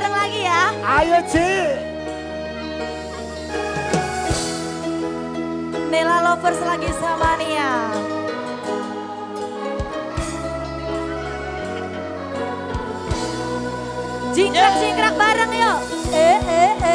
bareng lagi ya. Ayo Ci. Nela Lovers lagi sama Nia. Jingkrak jingkrak bareng yuk. Eh eh eh.